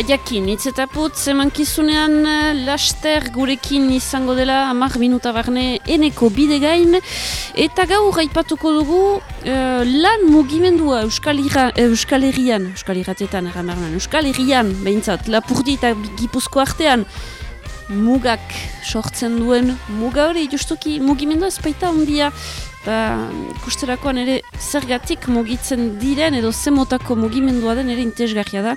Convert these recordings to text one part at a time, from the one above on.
Eta jakin, hitz eta putz, emankizunean eh, laster gurekin izango dela amak minuta barne eneko bide gain. Eta gaur gaipatuko dugu uh, lan mugimendua Euskal, Euskal Herrian, Euskal Herratetan, Euskal Herrian, behintzat, lapurdi eta gipuzko artean, mugak sortzen duen muga hori, justuki mugimendua ez baita ondia ba, kusterakoan ere zergatik mugitzen diren edo zemotako mugimendua den ere intezgarria da.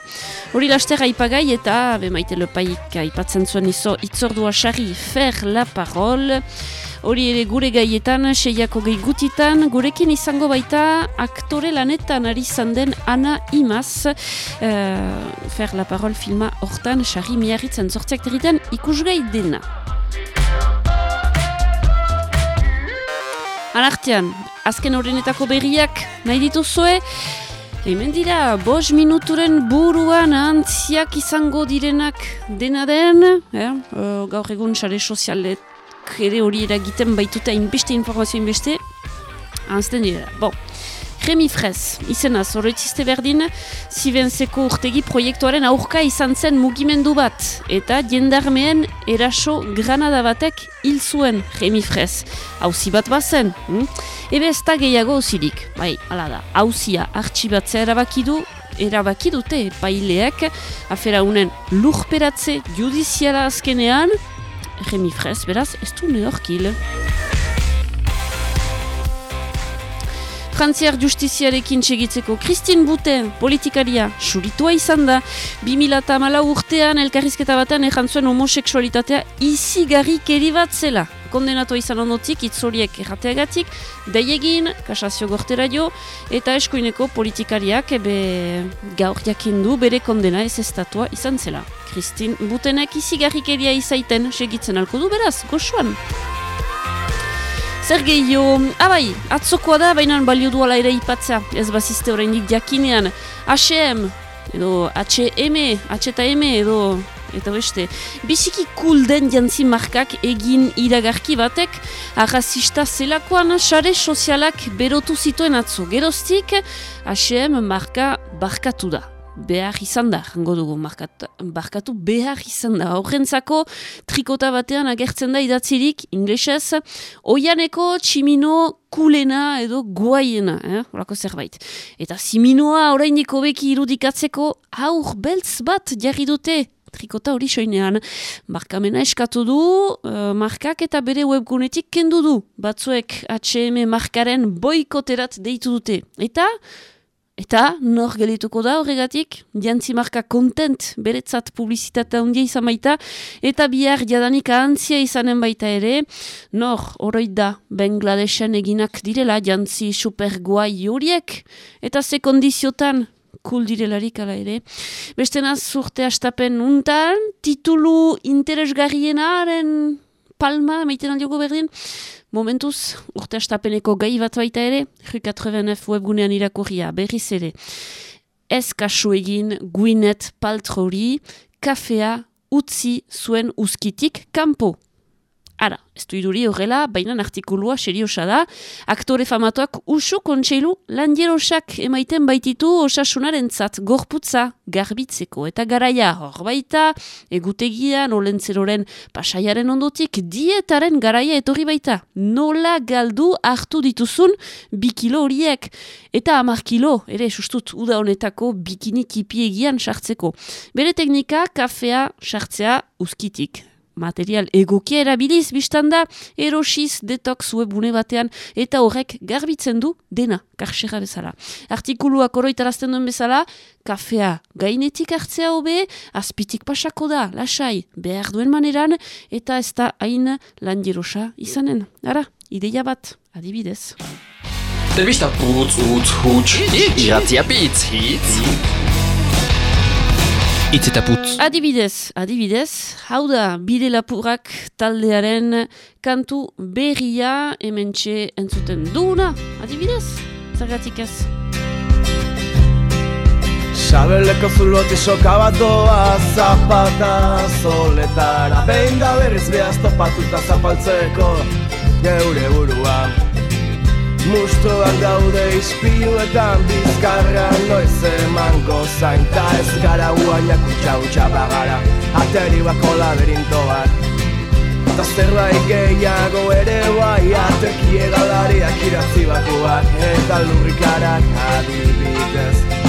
Hori laster aipagai eta be maite lepaik aipatzen zuen izo itzordua sari fer la parol. Hori ere gure gaietan, seiako gehi gutitan, gurekin izango baita aktore lanetan ari den Ana Imaz. Uh, fer la parol filma hortan, sari miarritzen zortziak territen ikusgai dena. Anartean, azken horrenetako berriak nahi dituzue, hemen dira, bos minuturen buruan antziak izango direnak dena den, eh? gaur egun sare sozialek ere hori eragiten baituta inbeste informazio inbeste, anzten dira, bon. Remi Frez, izena, zorretziste berdin, zibenzeko urtegi proiektuaren aurka izan zen mugimendu bat, eta jendarmeen eraso granada batek hil zuen Remi Frez. Hauzi bat bazen, hm? ebe ez da gehiago zirik, bai, ala da, hauzia artxibatzea erabakidu, erabaki dute paileak, afera unen lurperatze judiziala azkenean, Remi Frez, beraz, ez du neorkil. Frantziar justiziarekin segitzeko Kristin Bute politikaria suritua izan da 2008 urtean elkarrizketa batean ejan zuen homoseksualitatea izigarrik bat zela. Kondenatua izan ondotik itzoriek errateagatik, daiegin, kasazio gortera jo, eta eskuineko politikariak ebe gaur jakindu bere kondena ez estatua izan zela. Kristin Butenek izigarrik izaiten segitzen alko du beraz, goxuan. Zer gehiago, abai, ah, atzokoa da, baina balio duala ere ipatzea, ez bazizte horreinik diakinean, H&M, edo H&M, H&M, edo, eta beste, biziki cool den jantzi markak egin iragarki batek, arrazista zelakoan, sare sozialak berotu zituen atzo, geroztik, H&M marka barkatu da behar izan da, jango dugu, markat, barkatu behar izan da. Horrentzako trikota batean agertzen da idatzirik, inglesez, oianeko tximino kulena edo guaiena, eh? horako zerbait. Eta ziminoa oraindik beki irudikatzeko aur beltz bat jarri dute trikota hori soinean. Markamena eskatu du, uh, markak eta bere webgunetik kendu du. Batzuek H&M markaren boikoterat deitu dute. Eta... Eta nor gelituko da horregatik, jantzi marka kontent beretzat publizitatea handia izan baita, eta bihar jadanik ahantzia izanen baita ere, nor horroi da Bangladeshen eginak direla jantzi super guai horiek, eta ze kondiziotan? Kul direlarik ala ere. Beste naz urte astapen untan, titulu interesgarrienaren palma, maiten aldiogo berdin, Momentuz, urte astapeneko gai bat baita ere, J89 webgunean irakurria, berriz ere. Ez kasu egin guinet paltrori, kafea utzi zuen uskitik kanpo. Ara, ez du iduri horrela, baina artikulua seriosa da. Aktore famatuak usu kontseilu landierosak emaiten baititu osasunaren zat gorputza garbitzeko. Eta garaia hor baita, egutegia, nolentzeroren pasaiaren ondotik, dietaren garaia etorri baita. Nola galdu hartu dituzun bikilo horiek. Eta amar kilo, ere sustut uda honetako bikini tipiegian sartzeko. Bere teknika, kafea sartzea uskitik material egokia erabiliz biztan da erosiz detox webune batean eta horrek garbitzen du dena karsera bezala. Artikuluak oroitarazten duen bezala, kafea gainetik hartzea hobe, azpitik pasako da, lasai, behar duen maneran, eta ez da hain landierosa izanen. Ara, ideia bat, adibidez. Telbista putz, utz, hutz, hitz, hitz, Itz eta putz. Adibidez, adibidez, hau da bide lapurak taldearen kantu berria hementxe entzuten duna. Adibidez, zergatik ez. Sabeleko zulote soka bat doa zapata zoletara Behin da berriz behaz topatuta zapaltzeko geure burua Mustoak daude izpiluetan bizkarra noiz emango zain Ta ez gara guainak utxa utxa bagara. Ateri bako laberinto bat. Ta zerbait gehiago ere bai Ateki egalariak iratzi bakuak Eta lurrikarak adibidez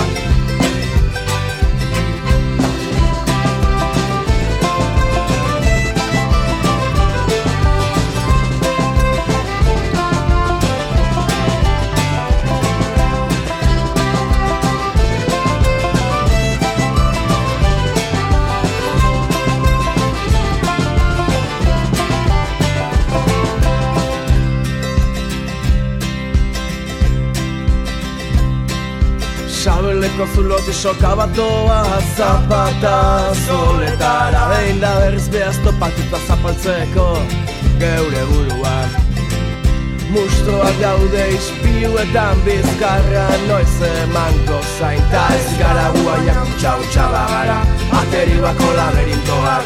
Sabeleko zuloti soka bat doa Zapata. Zoletara Behin da berriz behaz topatuta zapaltzeko Geure buruan. Mustoak gaude izpiuetan bizkarra. Noiz emanko zain Ta ez gara guaiak utxa utxa bagara Ateri bako laberintoak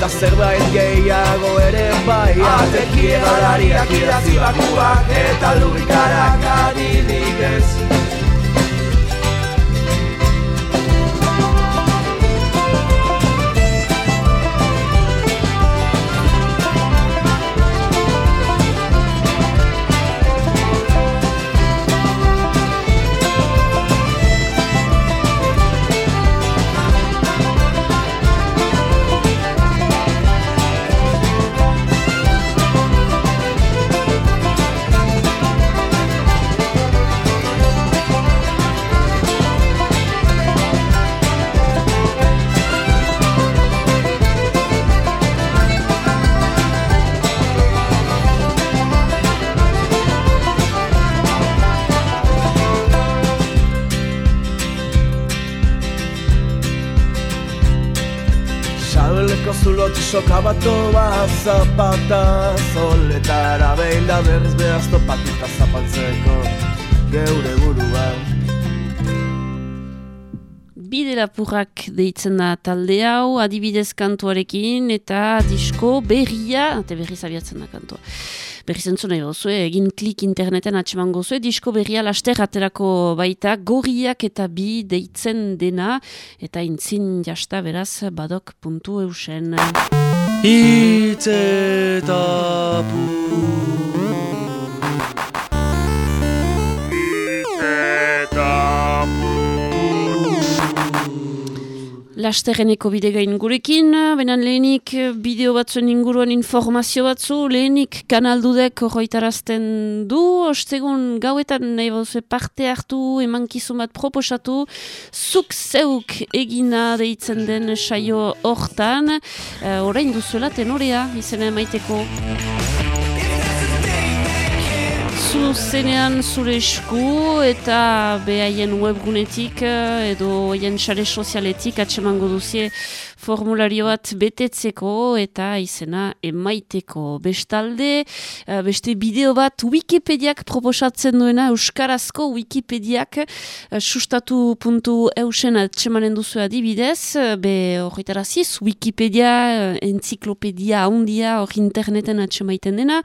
Ta zerbait gehiago ere bai Ateki egalariak idazi bakuak Eta lurikarak adidik ez soka bat zapata Zoletara behin da berriz behaz topatuta zapaltzeko Geure buruan Bide lapurrak deitzen da talde hau, adibidez kantuarekin eta disko berria, eta berri zabiatzen da kantua. Berri zentzu nahi gozue, egin klik interneten atseman gozue, disko berria laster aterako baita, gorriak eta bi deitzen dena, eta intzin jasta beraz badok puntu eusen. Hitz eta Lasterreneko bide gain gurekin, benan lehenik bideo batzuen inguruan informazio batzu, lehenik kanaldudek horretarazten du, ostegun gauetan nahi bauzu parte hartu, emankizun bat proposatu, zuk zeuk egina deitzen den saio hortan, uh, orain duzuela tenorea, izena emaiteko zuzenean zure esku eta behaien webgunetik eh, edo haien sare sozialetik atsemango duzie formulario bat betetzeko eta izena emaiteko. Bestalde, uh, beste bideo bat Wikipediak proposatzen duena, Euskarazko Wikipediak uh, sustatu puntu eusen atxemanen duzu adibidez, be horretaraziz, Wikipedia, enziklopedia handia hor interneten atxemaiten dena,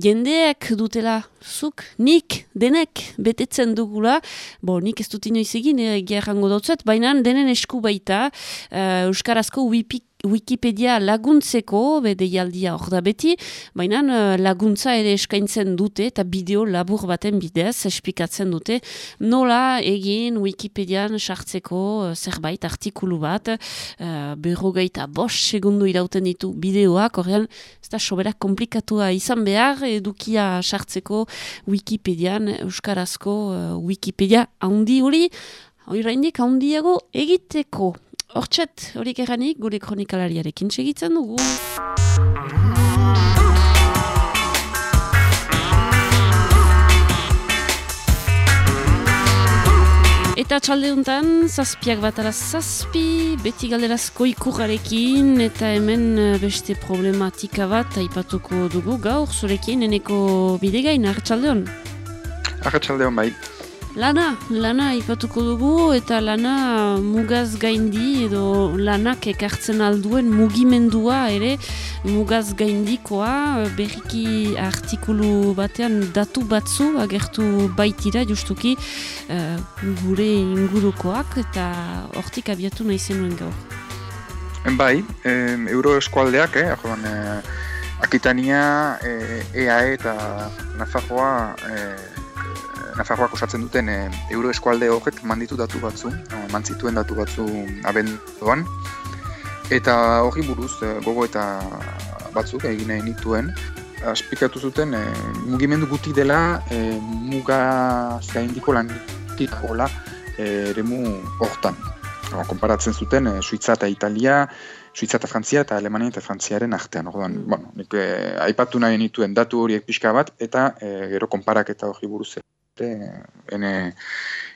jendeak dutela zuk, nik, denek, betetzen dugula, bo, nik ez dut inoiz egin, e, gerrango dautzet, baina denen esku baita, uh, Euskarazko wipik Wikipedia laguntzeko, bede jaldia hor da beti, baina eh, laguntza ere eskaintzen dute eta bideo labur baten bidez espikatzen dute nola egin Wikipedian sartzeko eh, zerbait artikulu bat, uh, berrogeita bos segundu irauten ditu bideoak, horrean ez da soberak komplikatua izan behar edukia sartzeko Wikipedian, Euskarazko Wikipedia handi hori, hori indik handiago egiteko. Hortxet, horiek erranik, gure kronikalariarekin segitzen dugu. Eta txalde honetan, zazpiak bat ala zazpi, beti galderazko ikurrarekin, eta hemen eh, beste problematika bat aipatuko dugu gaur zurekin, eneko bidegain? Arratxalde hon bai. Lana, lana ipatuko dugu eta lana mugaz gaindi edo lanak ekartzen alduen mugimendua ere mugaz gaindikoa berriki artikulu batean datu batzu agertu baitira justuki uh, gure ingurukoak eta hortik abiatu nahi zenuen gaur. Bai, eh, euro eskualdeak, eh, joan, eh, Akitania, eh, EAE eta Nafarroa eh, Nafarroak osatzen duten e, euro eskualde horrek manditu datu batzu, e, mantzituen datu batzu abenduan. Eta hori buruz, e, gogo eta batzuk egin nahi nituen, aspikatu zuten e, mugimendu guti dela e, muga zaindiko lan hola eremu hortan. Konparatzen zuten, e, Suitza eta Italia, Suitza eta Frantzia eta Alemania eta Frantziaren artean. Orduan, mm. bueno, nik aipatu nahi nituen datu horiek pixka bat, eta e, gero konparak eta hori buruz ene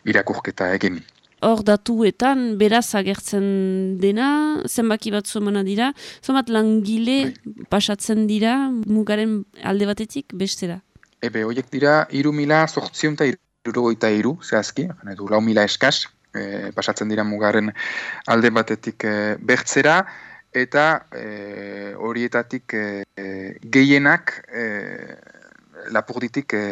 irakurketa egin. Hor datuetan beraz agertzen dena, zenbaki bat zomana dira, zomat langile bai. pasatzen dira mugaren alde batetik bestera? Ebe, horiek dira, iru mila sortzion eta irurogoita iru, zehazki, du, lau mila eskaz, e, pasatzen dira mugaren alde batetik e, bertzera, eta e, horietatik e, gehienak e, lapurditik e,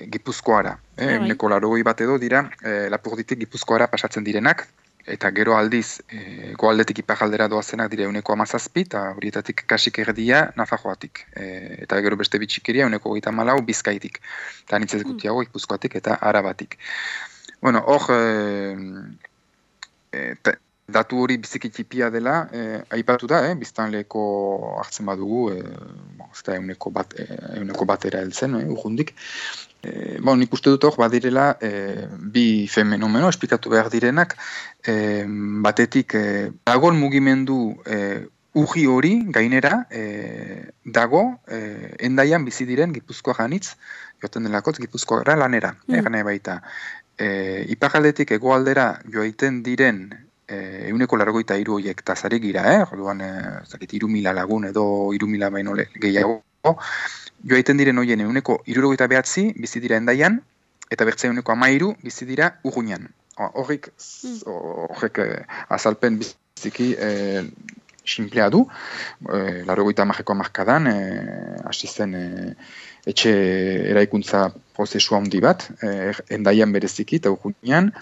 Gipuzkoara. Eh, Neko larogoi bat edo dira, eh, lapurditik Gipuzkoara pasatzen direnak, eta gero aldiz, eh, goaldetik ipajaldera doazenak dire uneko amazazpi, eta horietatik kasik erdia nafajoatik. Eh, eta gero beste bitxikeria uneko goita malau bizkaitik. Eta nitzez mm. gutiago Gipuzkoatik eta arabatik. Bueno, hor, eh, eh, datu hori bizikitipia dela, eh, aipatu da, eh, biztan leheko hartzen badugu, eh, bon, ez da euneko, bat, euneko batera heltzen, eh, urrundik. Eh, bon, nik uste dut hor, badirela, eh, bi fenomeno, esplikatu behar direnak, eh, batetik, eh, dagoen mugimendu eh, uji hori, gainera, eh, dago, eh, endaian bizi diren gipuzkoa ganitz, joten delakotz, gipuzkoa lanera, mm. eh, baita. Eh, Ipagaldetik egoaldera joaiten diren eh, euneko largoita iru horiek tazarik gira, eh? Orduan, eh, zakit, iru mila lagun edo iru mila baino gehiago. Joaiten diren horien euneko irurogoita behatzi, bizi dira endaian, eta bertzea euneko amairu, bizi dira urguinan. Horrik, hmm. horrek eh, azalpen biziki eh, simplea du, eh, largoita amajeko amajkadan, eh, hasi zen eh, etxe eraikuntza prozesu handi bat, eh, endaian bereziki eta urguinan,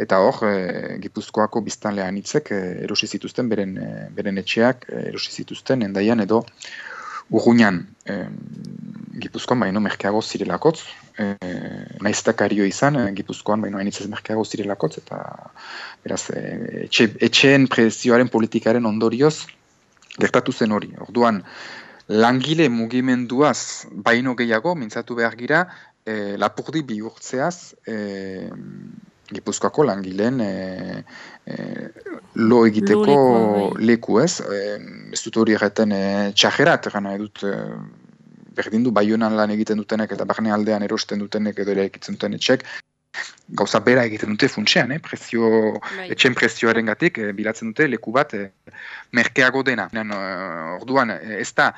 eta hor e, Gipuzkoako biztanle anitzek e, erosi zituzten beren, e, beren etxeak erosi zituzten endaian edo urguinan e, Gipuzkoan baino merkeago zirelakotz. E, naiztakario izan e, Gipuzkoan baino anitzez merkeago zirelakotz eta beraz e, etxe, etxeen prezioaren politikaren ondorioz gertatu zen hori. Orduan langile mugimenduaz baino gehiago mintzatu behar gira e, lapurdi bihurtzeaz e, Gipuzkoako langileen e, e, lo egiteko bai. leku ez. E, ez dut hori egiten e, txajerat, gana edut e, berdin du baionan lan egiten dutenek eta barne aldean erosten dutenek edo ere egitzen duten etxek. Gauza bera egiten dute funtsean, eh? Prezio, bai. etxen prezioaren gatik, bilatzen dute leku bat e, merkeago dena. orduan, ez da,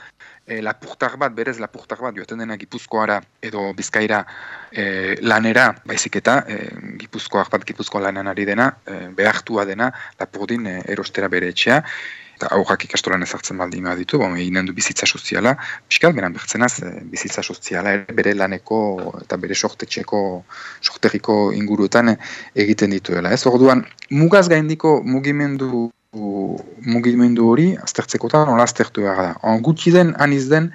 e, lapurtar bat, berez lapurtar bat, joaten dena gipuzkoara edo bizkaira e, lanera, baizik eta e, gipuzkoak bat gipuzkoa lanan ari dena, e, behartua dena lapurdin e, erostera bere etxea, eta aurrak ikastolan ezartzen baldin ditu, bon, eginen du bizitza soziala, piskal, beran behitzenaz, e, bizitza soziala bere laneko eta bere sortetxeko, sorteriko inguruetan egiten dituela. Ez orduan, mugaz gaindiko mugimendu mugimendu hori aztertzeko eta nola aztertu behar da. On, gutxi den, aniz den,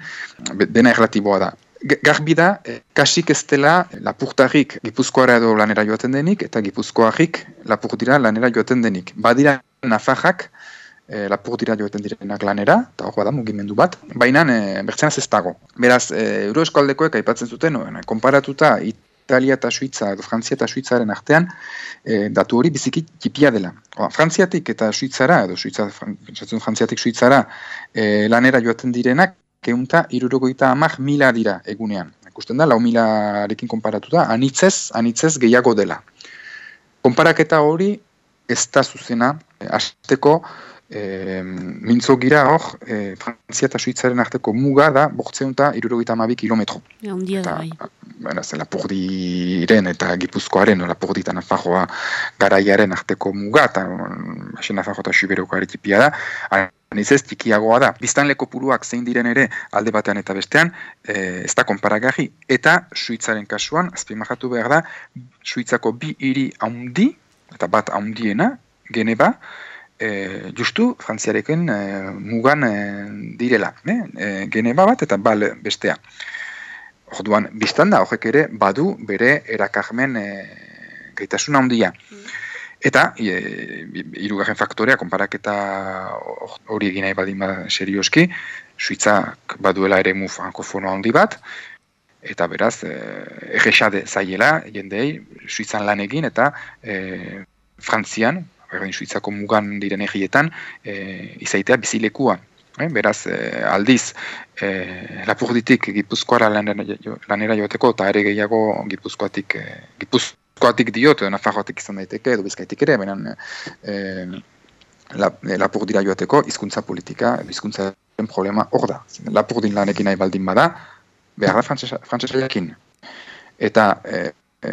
dena erlatiboa da. Garbi da, eh, kasik ez dela lapurtarrik gipuzkoara edo lanera joaten denik, eta gipuzkoarrik lapur dira lanera joaten denik. Badira nafajak eh, lapur dira joaten direnak lanera, eta hor bada mugimendu bat, baina eh, bertzenaz ez dago. Beraz, eh, Euroeskaldekoek aipatzen zuten, konparatuta Italia eta Suitza, edo Frantzia eta Suitzaren artean, e, datu hori biziki tipia dela. Oa, Frantziatik eta Suitzara, edo Suitza, Frantziatik Suitzara, e, lanera joaten direnak, keunta irurogoita amak mila dira egunean. Ikusten da, lau milarekin konparatuta, anitzez, anitzez gehiago dela. Konparaketa hori ez da zuzena, e, azteko, E, mintzo gira hor, Frantzia eta Suitzaren arteko muga da, bortzeunta, irurogita amabi kilometro. Ja, da, bai. beraz, Lapurdiren eta Gipuzkoaren, Lapurdi eta Nafajoa garaiaren arteko muga, eta um, Nafajo eta Xiberoko aritipia da, Niz ez tikiagoa da. Biztanleko puruak zein diren ere alde batean eta bestean, e, ez da konparagarri. Eta Suitzaren kasuan, azpimahatu behar da, Suitzako bi hiri haundi, eta bat haundiena, Geneba, e, justu frantziarekin e, mugan e, direla. E, Geneba bat eta bal bestea. Orduan, biztan da, horrek ere, badu bere erakarmen e, gaitasun handia. Eta, e, irugarren faktorea, konparaketa hori egin nahi badin serioski, Suitzak baduela ere mu frankofono handi bat, eta beraz, egexade zaiela, jendei, Suitzan lan egin, eta e, Frantzian, berdin Suitzako mugan diren egietan, e, izaitea bizilekua. E, beraz, e, aldiz, e, lapurditik gipuzkoara lanera joateko, eta ere gehiago gipuzkoatik, e, gipuzkoatik, diot, Nafarroatik izan daiteke, edo bizkaitik ere, benen e, lapur dira joateko, hizkuntza politika, hizkuntza problema hor da. Lapur din lanekin nahi baldin bada, behar da frantzesa jakin. Eta e, e,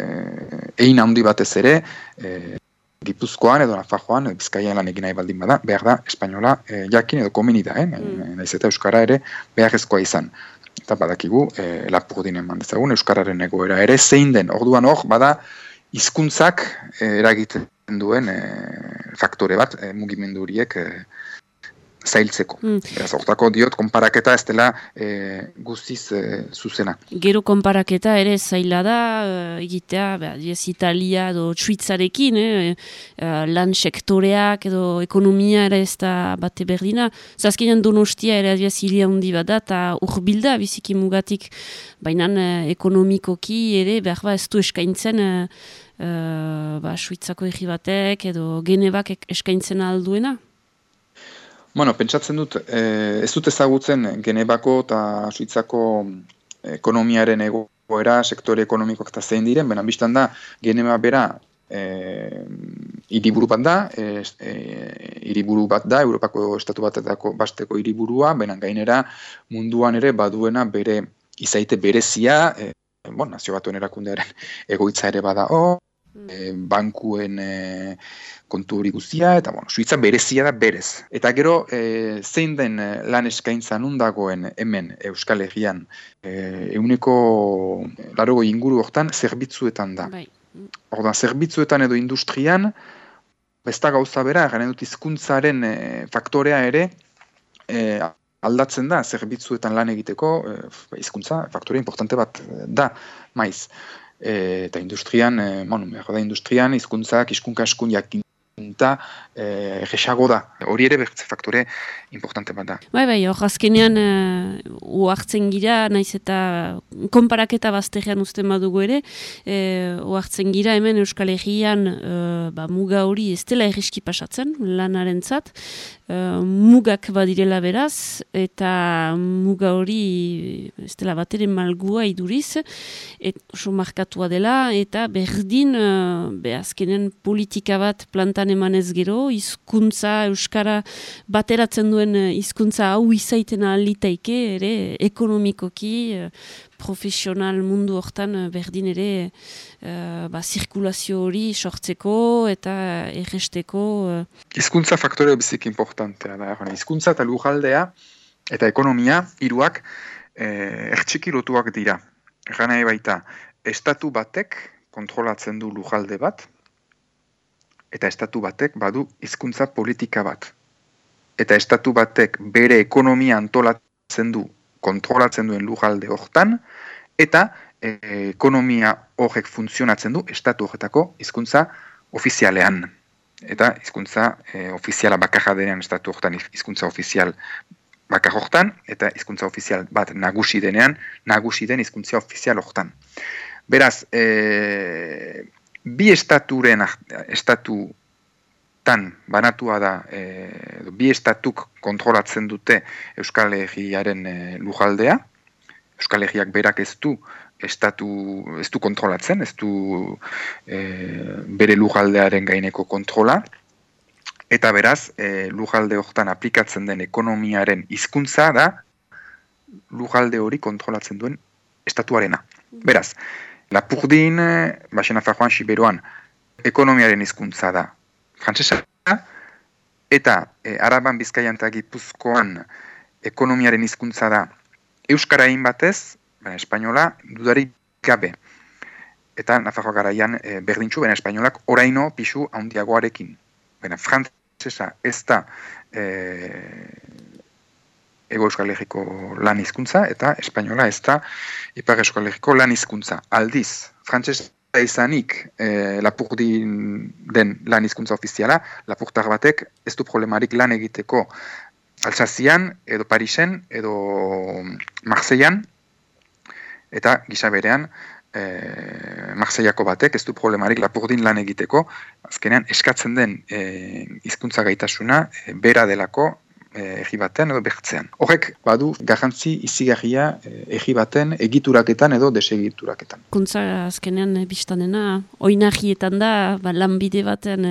egin handi batez ere, e, Gipuzkoan edo Nafarroan, bizkaian lan egin nahi baldin bada, behar da, espainola e, jakin edo komini da, eh? Mm. naiz eta Euskara ere behar ezkoa izan. Eta badakigu, e, lapur dinen mandezagun, Euskararen egoera ere, zein den, orduan hor, bada, hizkuntzak eh, eragiten duen eh, faktore bat e, mugimendu horiek zailtzeko. Mm. Beraz, hortako diot, konparaketa ez dela guztiz zuzena. Gero konparaketa ere zaila da, egitea, diez Italia edo Tsuitzarekin, lan sektoreak edo ekonomia ere ez da bate berdina. Zazkenean donostia ere diez hilia hundi bat da, eta urbilda biziki mugatik, baina ekonomikoki ere behar ba ez du eskaintzen uh, ba, suitzako egi batek edo genebak eskaintzen alduena? Bueno, pentsatzen dut, eh, ez dut ezagutzen genebako eta suitzako ekonomiaren egoera, sektore ekonomikoak eta zein diren, benan biztan da, geneba bera eh, iriburu bat da, eh, iriburu bat da, Europako estatu batetako basteko iriburua, benan gainera munduan ere baduena bere izaite berezia, eh, bon, nazio batuen erakundearen egoitza ere bada, oh, e, bankuen e, kontu hori guztia, eta bueno, Suiza berezia da berez. Eta gero, e, zein den lan eskaintza nundagoen hemen Euskal Herrian, e, euneko larogo inguru hortan, zerbitzuetan da. Bai. Orda, zerbitzuetan edo industrian, besta gauza bera, garen dut izkuntzaren e, faktorea ere, e, aldatzen da, zerbitzuetan lan egiteko, e, izkuntza, faktorea importante bat da, maiz. E, eta industrian, e, bueno, da industrian, izkuntzak, izkunka eskun jakin eta e, da. Hori ere bertze faktore importante bat da. Bai, bai, hor azkenean uh, uartzen gira, naiz eta konparaketa bazterrean uste badugu ere, uh, uartzen gira hemen Euskal Herrian uh, ba, muga hori ez dela erriski pasatzen, lanaren zat, uh, mugak badirela beraz, eta muga hori ez dela bat ere malgua iduriz, et, oso markatua dela, eta berdin, uh, be azkenean politika bat plantan eman emanez gero, hizkuntza euskara bateratzen duen eh, hizkuntza hau izaiten alitaike ere ekonomikoki eh, profesional mundu hortan eh, berdin ere ba, zirkulazio hori sortzeko eta erresteko. Hizkuntza faktore bizik importantea da. Hizkuntza eta lujaldea eta ekonomia hiruak eh, ertxiki lotuak dira. Gana baita, estatu batek kontrolatzen du lujalde bat, eta estatu batek badu hizkuntza politika bat. Eta estatu batek bere ekonomia antolatzen du, kontrolatzen duen lujalde hortan, eta e, ekonomia horrek funtzionatzen du estatu horretako hizkuntza ofizialean. Eta hizkuntza e, ofiziala bakarra denean estatu horretan hizkuntza ofizial bakar horretan, eta hizkuntza ofizial bat nagusi denean, nagusi den hizkuntza ofizial horretan. Beraz, e, bi estaturen estatu tan banatua da e, bi estatuk kontrolatzen dute Euskal Herriaren e, lujaldea. Euskal Herriak berak ez du estatu ez du kontrolatzen, ez du e, bere lujaldearen gaineko kontrola. Eta beraz, e, lujalde hortan aplikatzen den ekonomiaren hizkuntza da lujalde hori kontrolatzen duen estatuarena. Beraz, Lapurdin, Baxena Fajoan, Siberuan, ekonomiaren hizkuntza da frantsesa eta e, Araban Bizkaian eta Gipuzkoan ekonomiaren hizkuntza da euskara egin batez, baina espainola dudari gabe. Eta Nafarroa garaian e, berdintxu, baina espainolak oraino pixu handiagoarekin. Baina frantsesa ez da e, ego euskal lan hizkuntza eta espainola ez da ipar euskal lan hizkuntza. Aldiz, frantsesa izanik e, lapurdin den lan hizkuntza ofiziala, lapurtar batek ez du problemarik lan egiteko. Alsazian, edo Parisen, edo Marseillan, eta gisa berean, e, Marseillako batek ez du problemarik lapurdin lan egiteko, azkenean eskatzen den e, hizkuntza gaitasuna e, bera delako Eh, egi baten edo bertzean. Horrek badu garrantzi izigarria eh, egi baten egituraketan edo desegituraketan. Kuntza azkenean eh, biztanena, oinahietan da ba, lanbide baten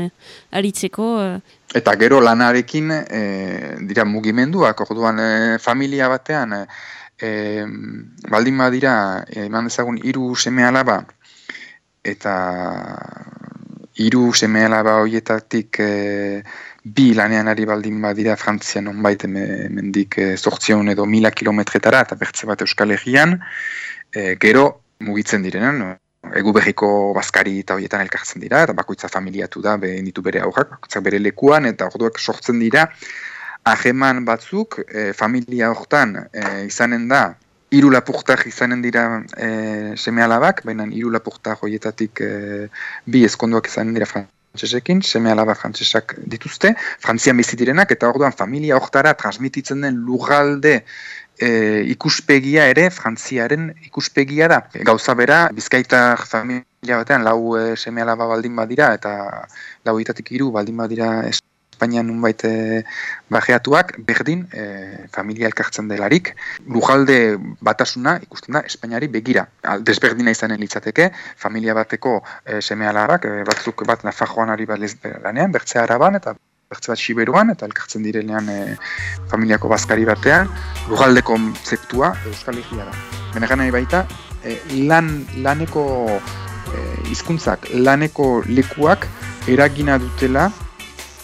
aritzeko. Eta gero lanarekin dira mugimenduak, orduan familia batean, e, baldin badira, eman dezagun, hiru seme alaba, eta hiru seme alaba horietatik bi lanean ari baldin badira Frantzian onbait mendik eh, edo mila kilometretara eta bertze bat Euskal Herrian, e, gero mugitzen direnan, egu berriko bazkari eta horietan elkartzen dira, eta bakoitza familiatu da, be, ditu bere aurrak, bakoitza bere lekuan, eta orduak sortzen dira, aheman batzuk, e, familia hortan e, izanen da, hiru lapurtak izanen dira e, seme alabak, baina hiru lapurtak horietatik e, bi eskonduak izanen dira frantsesekin, seme alaba frantsesak dituzte, frantzian bizi direnak, eta orduan familia hortara transmititzen den lugalde e, ikuspegia ere, frantziaren ikuspegia da. Gauza bera, bizkaitar familia batean lau e, seme alaba baldin badira, eta lau itatik iru baldin badira Espainian nunbait e, bajeatuak, berdin, e, familia elkartzen delarik, lujalde batasuna ikusten da Espainiari begira. Desberdina izanen litzateke, familia bateko e, seme alabak, e, batzuk bat nafajoan ari bat lanean, bertzea araban, eta bertze bat siberuan, eta elkartzen direnean e, familiako bazkari batean, lujalde konzeptua Euskal Herria da. Benegan nahi baita, e, lan, laneko hizkuntzak laneko lekuak eragina dutela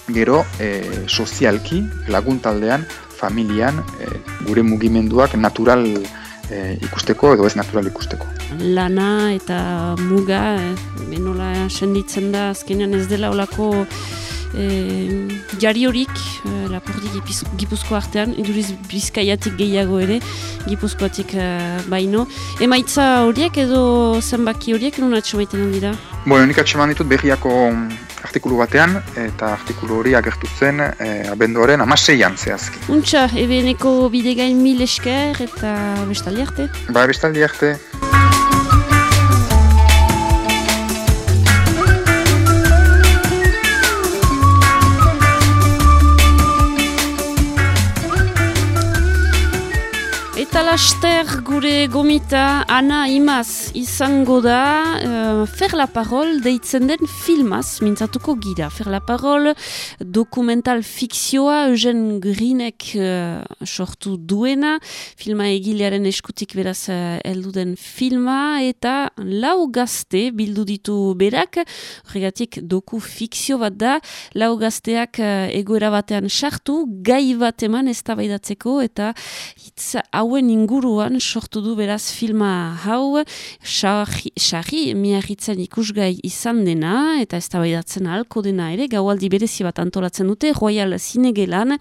gero e, sozialki, laguntaldean, familian, e, gure mugimenduak natural e, ikusteko edo ez natural ikusteko. Lana eta muga, e, benola senditzen da, azkenean ez dela olako e, jari horik e, lapurdi gipuzko artean, iduriz bizkaiatik gehiago ere, gipuzkoatik e, baino. Emaitza horiek edo zenbaki horiek nun atxamaiten dira? Bueno, nik atxeman ditut berriako artikulu batean, eta artikulu hori agertu zen e, abenduaren amaseian zehazki. Untxa, ebeneko bidegain mil esker eta bestaldi arte? Ba, bestaldi arte. Laster gure gomita Ana Imaz izango da uh, Fer la Parol deitzen den filmaz mintzatuko gira. Fer la Parol dokumental fikzioa Eugen Grinek uh, sortu duena. Filma egilearen eskutik beraz uh, eldu den filma eta lau gazte bildu ditu berak. Horregatik doku fikzio bat da. Lau gazteak uh, egoera batean sartu, gai bat eman ez eta hitz hauen inguruan sortu du beraz filma hau. Sarri miarritzen ikusgai izan dena eta ez tabaidatzen halko dena ere gaualdi berezi bat antolatzen dute Royal Zinegelan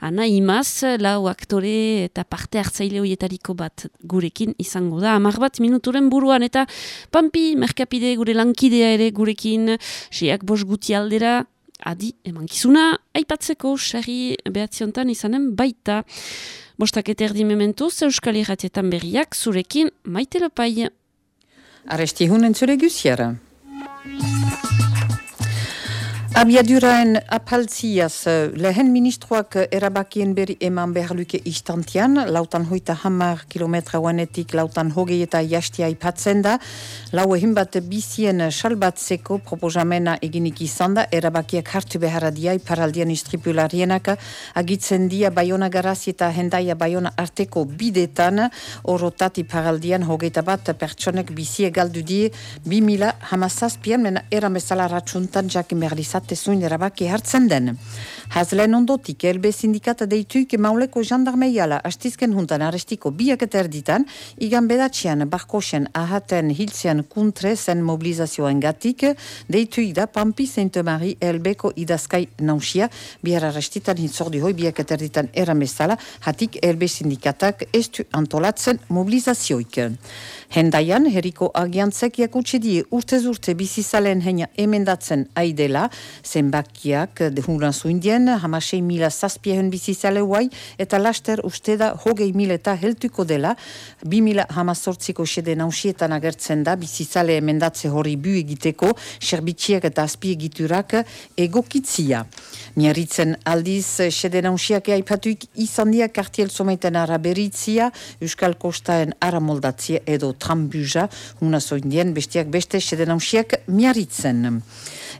ana imaz lau aktore eta parte hartzaile hoietariko bat gurekin izango da. Amar bat minuturen buruan eta pampi merkapide gure lankidea ere gurekin seak bos guti aldera adi emankizuna aipatzeko sarri behatziontan izanen baita Bostak eta erdi mementuz, Euskal Iratietan berriak zurekin maite lopai. Arresti hunen zure guziara. Abiaduraen apaltziaz, eh, lehen ministroak erabakien beri eman behar luke istantian, lautan hoita hamar kilometra guanetik lautan hogei eta jastia ipatzen da, lau egin bat bizien salbatzeko proposamena eginik izan da, erabakiak hartu beharra dia iparaldian istripularienak agitzen dia Bayona Garazi eta Hendaia Bayona arteko bidetan, orotat iparaldian hogeita bat pertsonek bizie galdu die, bi mila hamazazpian, mena eramezala ratxuntan jakin behar zuin erabaki hartzen den. Hazlen ondotik, elbe sindikata deituik mauleko jandarmeiala astizken juntan arestiko biak eta erditan, igan bedatxian barkosen ahaten hiltzean kuntre zen mobilizazioen gatik, deituik da Pampi Saint-Marie elbeko idazkai nausia, bihar arestitan hitzordi hoi biak eta erditan eramezala, hatik elbe sindikatak estu antolatzen mobilizazioik. Hendaian, heriko agiantzek jakutsi die urtez urte bizizalen heina emendatzen aidela, zenbakiak dehuran zuindien, hamasei mila zazpiehen bizizale huai, eta laster usteda hogei mil eta heltuko dela, bi mila hamazortziko sede nausietan agertzen da bizizale emendatze hori bu egiteko, serbitxiak eta azpie egiturak egokitzia. Miaritzen aldiz, sede nausiak eaipatuik izan dia kartiel someiten araberitzia, Euskal Kostaen aramoldatzia edo trambuja, una zoindien bestiak beste sede nausiak miaritzen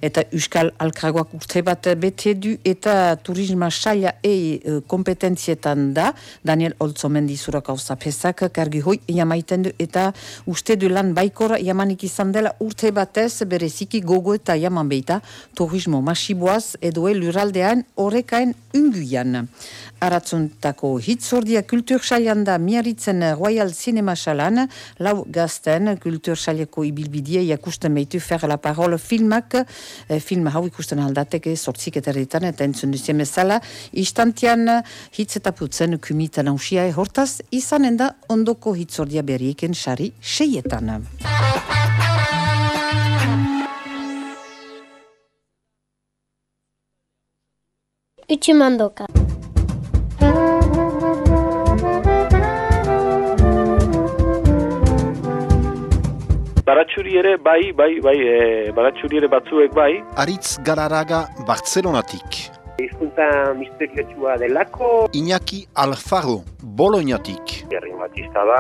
eta Euskal Alkragoak urte bat bete du eta turisma saia e, kompetentzietan da. Daniel Olzomendi zurak hau zapezak kargi hoi jamaiten du eta uste du lan baikora jamanik izan dela urte batez bereziki gogo eta jaman beita turismo masiboaz edo luraldean horrekain unguian. Aratzuntako hitzordia kultursailan da miaritzen Royal Cinema Salan, lau gazten kultursaileko ibilbidie jakusten behitu fer la parole filmak, e, film hau ikusten aldateke sortzik eta erditan eta entzun duzien bezala, istantian hitz eta putzen kumitan hausia hortaz, izanen da ondoko hitzordia berrieken sari seietan. Utsumandoka. Baratxuri ere bai, bai, bai, e, baratxuri ere batzuek bai. Aritz Gararaga Bartzelonatik. Izkunta misteriotsua delako. Iñaki Alfaro, Bolognatik. Herri matista da,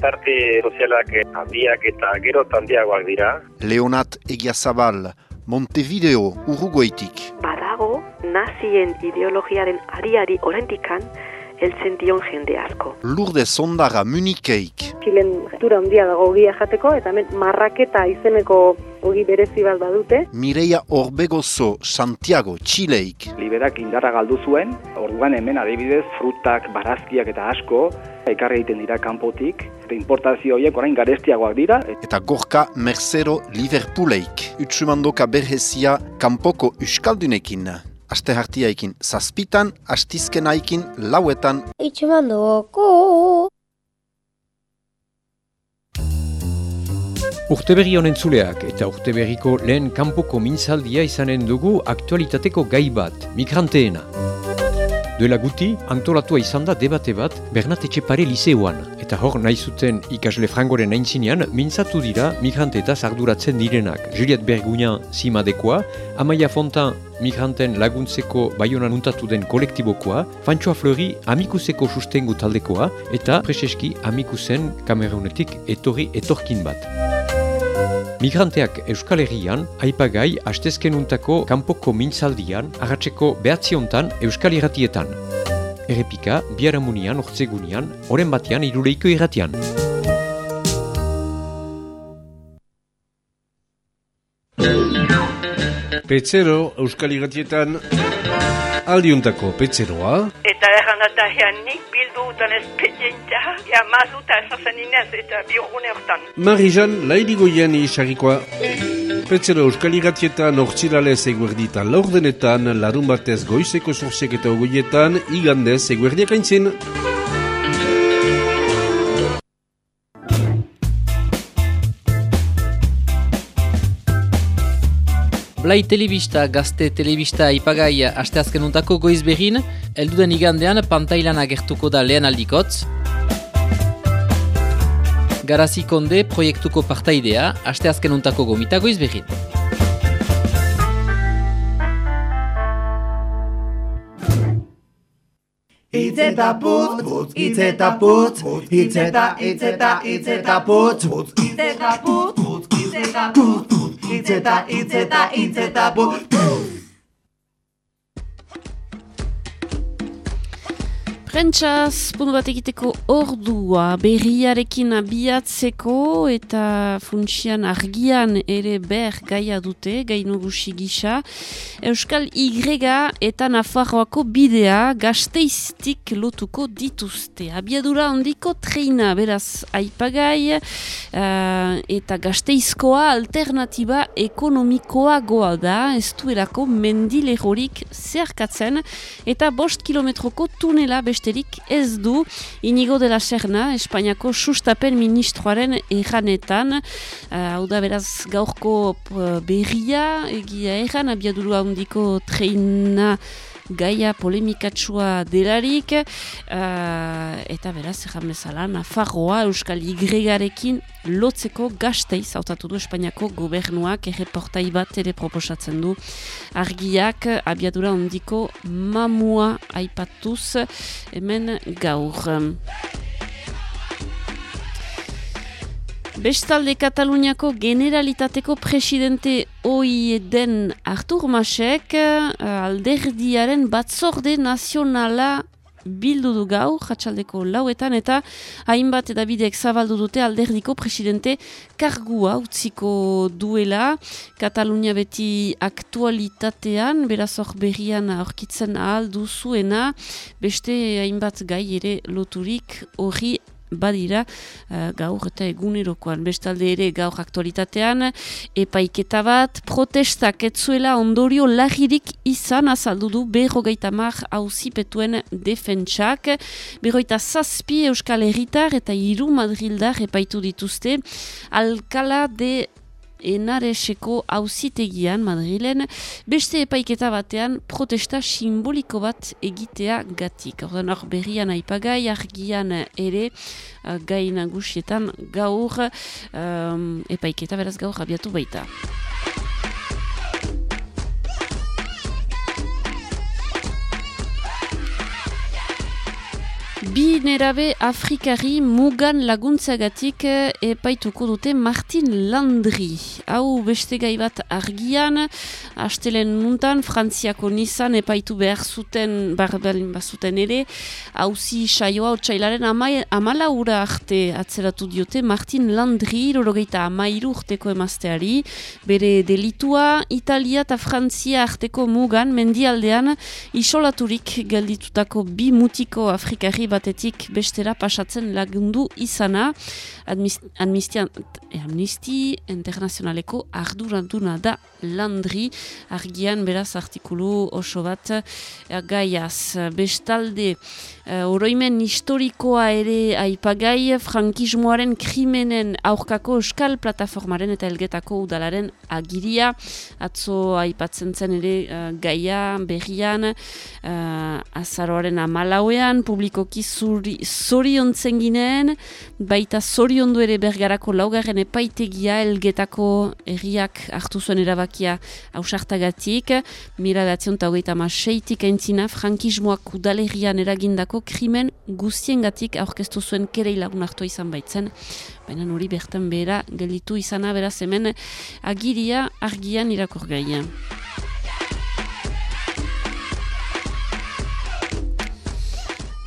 tarte sozialak handiak eta gero handiagoak dira. Leonat Egiazabal, Montevideo, Uruguaitik. Badago, nazien ideologiaren ariari orentikan, heltzen dion jende asko. Lurde sondara munikeik. Txilen tura handia dago ogia jateko, eta hemen marraketa izeneko ogi berezi bat badute. Mireia Orbegozo, Santiago, Txileik. Liberak indarra galdu zuen, orduan hemen adibidez frutak, barazkiak eta asko, ekarri egiten dira kanpotik, eta importazio horiek orain garestiagoak dira. Eta gorka Mercero Liverpooleik. Utsumandoka berhezia kanpoko uskaldunekin aste hartiaikin zazpitan, astizkenaikin lauetan. Itxemandoko! Urteberri honen zuleak eta urteberriko lehen kanpoko mintzaldia izanen dugu aktualitateko gai bat, migranteena. Duela guti, antolatua izan da debate bat Bernat Etxepare Liseoan. Eta hor nahi zuten ikasle frangoren aintzinean, mintzatu dira migrante eta zarduratzen direnak. Juliet Berguna zimadekoa, Amaia Fontan migranten laguntzeko baionan untatu den kolektibokoa, Fantxoa Flori amikuseko sustengu taldekoa, eta Preseski amikusen kameraunetik etorri etorkin bat. Migranteak Euskal Herrian, aipagai hastezken untako kanpoko mintzaldian, agatzeko behatziontan Euskal Herratietan. Errepika, biaramunian, ortsegunian, oren batean iruleiko irratian. Petzero, Euskal Herratietan, aldiuntako petzeroa. Eta erran nik bildu utan espedienta, ja mazuta esazen inez eta biogune hortan. Marijan, lairigoian isarikoa. Petzero Euskal Iratietan ortsilalez eguerditan laurdenetan, larun batez goizeko sorsiek eta ogoietan, igandez eguerdiak aintzin. Blai Telebista, gazte telebista ipagai asteazken untako goiz behin, elduden igandean pantailan agertuko da lehen aldikotz garazikonde proiektuko partaidea, aste azken untako gomitago izbegin. Itz eta putz, itz eta putz, itz eta, itz eta, itz putz, itz putz, itz putz, itz eta, itz putz. Putz. Prentxaz, puntu bat egiteko ordua berriarekin abiatzeko eta funtsian argian ere ber gaia dute, gainogusi gisa. Euskal Y eta Nafarroako bidea gazteiztik lotuko dituzte. Abiadura handiko treina beraz aipagai uh, eta gazteizkoa alternatiba ekonomikoa goa da, ez duelako mendilegorik zerkatzen eta bost kilometroko tunela beste besterik ez du inigo dela serna, Espainiako sustapen ministroaren erranetan. Uh, hau da beraz gaurko uh, berria, egia erran, abiaduru handiko treina gaia polemikatsua delarik uh, eta beraz ezan bezala Nafarroa Euskal Y-garekin lotzeko gazteiz hautatu du Espainiako gobernuak erreportai bat ere proposatzen du argiak abiadura ondiko mamua aipatuz hemen gaur. Bestalde Kataluniako generalitateko presidente oi den Artur Masek uh, alderdiaren batzorde nazionala bildu du gau, jatxaldeko lauetan, eta hainbat edabideek zabaldu dute alderdiko presidente kargua utziko duela. Katalunia beti aktualitatean, beraz hor berrian aurkitzen ahal duzuena, beste hainbat gai ere loturik hori badira uh, gaur eta egunerokoan. Bestalde ere gaur aktualitatean, epaiketa bat, protestak etzuela ondorio lagirik izan azaldu du berrogeita mar hauzipetuen defentsak. Berroita zazpi euskal herritar eta hiru madrildar epaitu dituzte. Alkala de enareseko hauzitegian Madrilen, beste epaiketa batean protesta simboliko bat egitea gatik. Ordan hor berrian aipagai, argian ere, uh, gai nagusietan gaur, um, epaiketa beraz gaur abiatu baita. Bi nerabe Afrikari mugan laguntzagatik eh, epaituko dute Martin Landri. Hau beste gai bat argian, hastelen nuntan, Frantziako nizan epaitu behar zuten, barbelin bazuten ere, hauzi saioa otxailaren amala ura arte atzeratu diote Martin Landri, rorogeita amairu urteko emazteari, bere delitua Italia eta Frantzia arteko mugan, mendialdean, isolaturik gelditutako bi mutiko Afrikari bat batetik bestera pasatzen lagundu izana Amnistia Amnisti Internazionaleko ardurantuna da Landri argian beraz artikulu oso bat eh, gaiaz. Bestalde uh, oroimen historikoa ere aipagai frankismoaren krimenen aurkako euskal plataformaren eta elgetako udalaren agiria. Atzo aipatzen zen ere uh, gaia berrian uh, azaroaren amalauean publikoki zorion ginen, baita zoriondu ere bergarako laugarren epaitegia elgetako erriak hartu zuen erabakia hausartagatik, mira datzion eta hogeita ma seitik aintzina frankismoak udalerrian eragindako krimen guztiengatik aurkeztu zuen kerei lagun hartu izan baitzen, baina hori bertan behera gelditu izana beraz hemen agiria argian irakur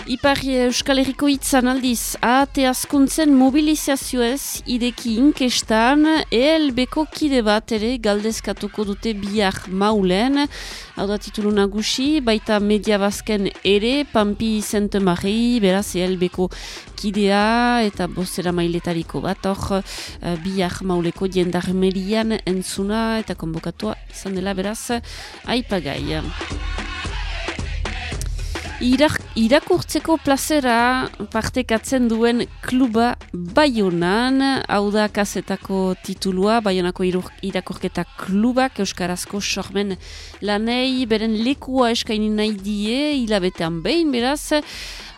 Ipar Euskal Herriko hitzan aldiz, ahate askuntzen mobilizazioez ideki inkestan, ELBeko kide bat ere galdezkatuko dute biak maulen, hau da titulu nagusi, baita media bazken ere, Pampi Sainte-Marie, beraz ELBeko kidea eta bozera mailetariko bat, hor uh, biak mauleko jendarmerian entzuna eta konbokatua izan dela beraz, aipagai. Irak, irakurtzeko plazera partekatzen duen kluba Bayonan, hau da kazetako titulua, Bayonako irakurketa klubak, Euskarazko sormen lanei, beren lekua eskaini nahi die, hilabetean behin, beraz,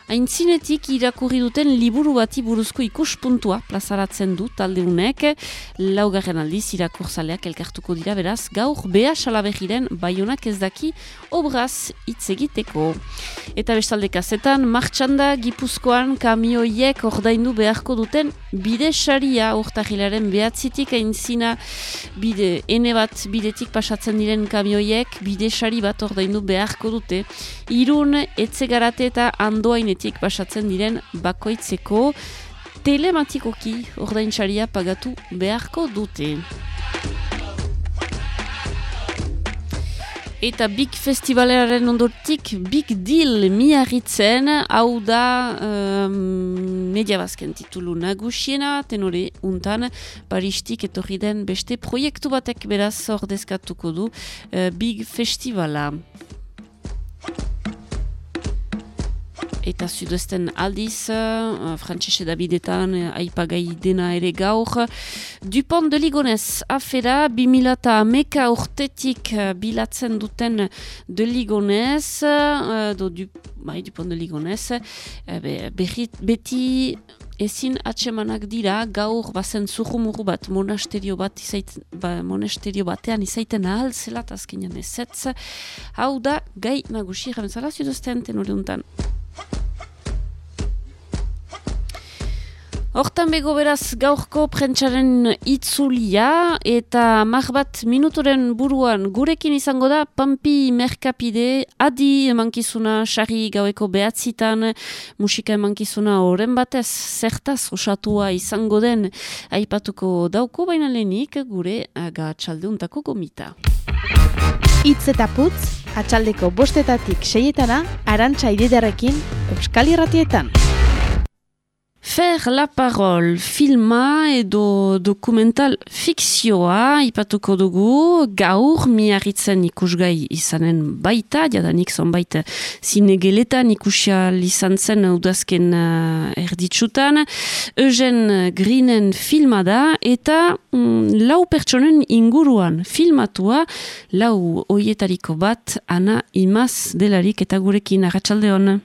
Aintzinetik irakurri duten liburu bati buruzko ikuspuntua plazaratzen du talde unek, laugarren aldiz irakurzaleak elkartuko dira beraz, gaur bea salabegiren baionak ez daki obraz hitz egiteko. Eta bestalde kazetan, martxanda gipuzkoan kamioiek ordaindu beharko duten bide saria urtahilaren behatzitik aintzina bide, ene bat bidetik pasatzen diren kamioiek bide sari bat ordaindu beharko dute. Irun, etzegarate eta andoainetik pasatzen diren bakoitzeko telematikoki ordaintzaria pagatu beharko dute. Eta Big Festivalaren ondotik Big Deal miarritzen, hau da um, media bazken titulu nagusiena, tenore untan, Paristik etorri den beste proiektu batek beraz ordezkatuko du uh, Big Festivala. Eta sudösten aldiz, uh, Francesche Davidetan uh, aipagai dena ere gaur. Dupont de Ligonez afera, 2000 eta meka urtetik uh, bilatzen duten de Ligonez, uh, do, du, bai, Dupont de Ligonez, uh, be, beti ezin atsemanak dira gaur bazen zuhumuru bat monasterio bat izait, ba, monasterio batean izaiten ahal zela azkenean ezetz. Hau da, gai nagusi, jabentzala, zidozten tenore Hortan bego beraz gaurko prentsaren itzulia eta mar bat minuturen buruan gurekin izango da Pampi Merkapide adi emankizuna sari gaueko behatzitan musika emankizuna horren batez zertaz osatua izango den aipatuko dauko baina lehenik gure aga txaldeuntako gomita. Itz eta putz, atxaldeko bostetatik seietana, arantxa ididarekin, Euskal Irratietan. Fer la parol filma edo dokumental fikzioa ipatuko dugu gaur miarritzen ikusgai izanen baita, jadanik zonbait zinegeletan ikusial izan zen udazken uh, erditsutan. Eugen Greenen filma da eta mm, lau pertsonen inguruan filmatua lau oietariko bat ana imaz delarik eta gurekin agatxalde hon.